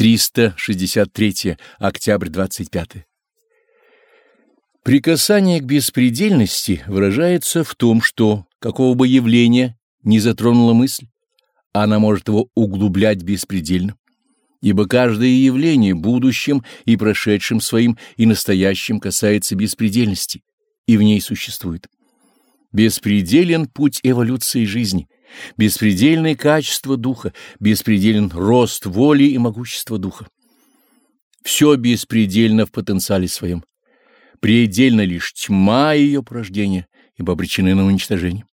363. Октябрь 25. Прикасание к беспредельности выражается в том, что какого бы явления не затронула мысль, она может его углублять беспредельно, ибо каждое явление будущим и прошедшим своим и настоящим касается беспредельности и в ней существует. Беспределен путь эволюции жизни, беспредельное качество духа, беспределен рост воли и могущества духа. Все беспредельно в потенциале своем. Предельно лишь тьма ее порождения, ибо обречены на уничтожение.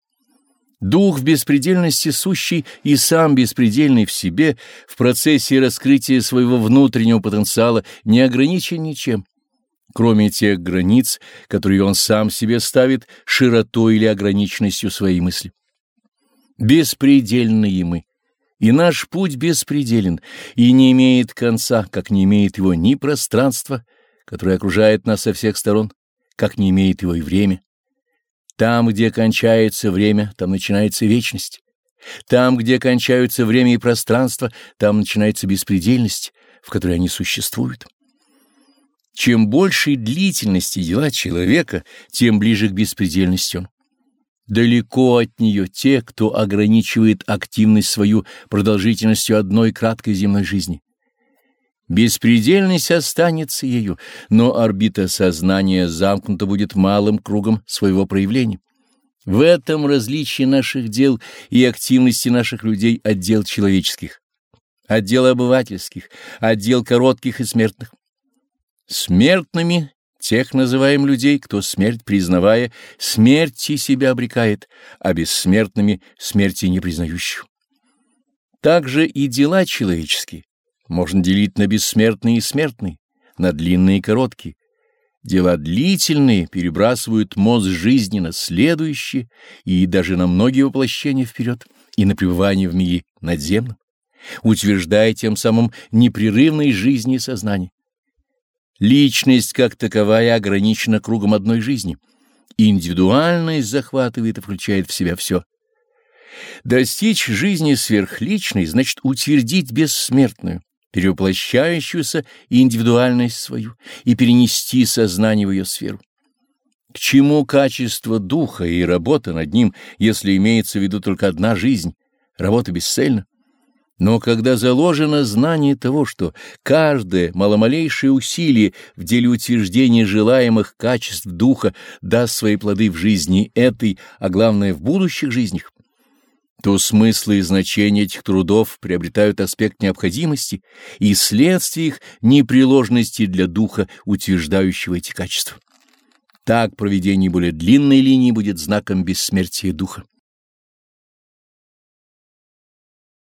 Дух в беспредельности сущий и сам беспредельный в себе в процессе раскрытия своего внутреннего потенциала не ограничен ничем, кроме тех границ, которые он сам себе ставит широтой или ограниченностью своей мысли. Беспредельные мы, и наш путь беспределен, и не имеет конца, как не имеет его ни пространство, которое окружает нас со всех сторон, как не имеет его и время. Там, где кончается время, там начинается вечность. Там, где кончаются время и пространство, там начинается беспредельность, в которой они существуют. Чем больше длительности дела человека, тем ближе к беспредельности он. Далеко от нее те, кто ограничивает активность свою продолжительностью одной краткой земной жизни. Беспредельность останется ею, но орбита сознания замкнута будет малым кругом своего проявления. В этом различие наших дел и активности наших людей от дел человеческих, от дел обывательских, от дел коротких и смертных. Смертными тех называем людей, кто смерть признавая, смерти себя обрекает, а бессмертными смерти не признающих. Также и дела человеческие можно делить на бессмертные и смертные, на длинные и короткие. Дела длительные перебрасывают мост жизни на следующие и даже на многие воплощения вперед и на пребывание в мире надземном, утверждая тем самым непрерывной жизни и сознания. Личность как таковая ограничена кругом одной жизни. Индивидуальность захватывает и включает в себя все. Достичь жизни сверхличной значит утвердить бессмертную, перевоплощающуюся индивидуальность свою и перенести сознание в ее сферу. К чему качество духа и работа над ним, если имеется в виду только одна жизнь, работа бесцельна? Но когда заложено знание того, что каждое маломалейшее усилие в деле утверждения желаемых качеств духа даст свои плоды в жизни этой, а главное в будущих жизнях, то смыслы и значения этих трудов приобретают аспект необходимости и следствие их непреложности для духа, утверждающего эти качества. Так проведение более длинной линии будет знаком бессмертия духа.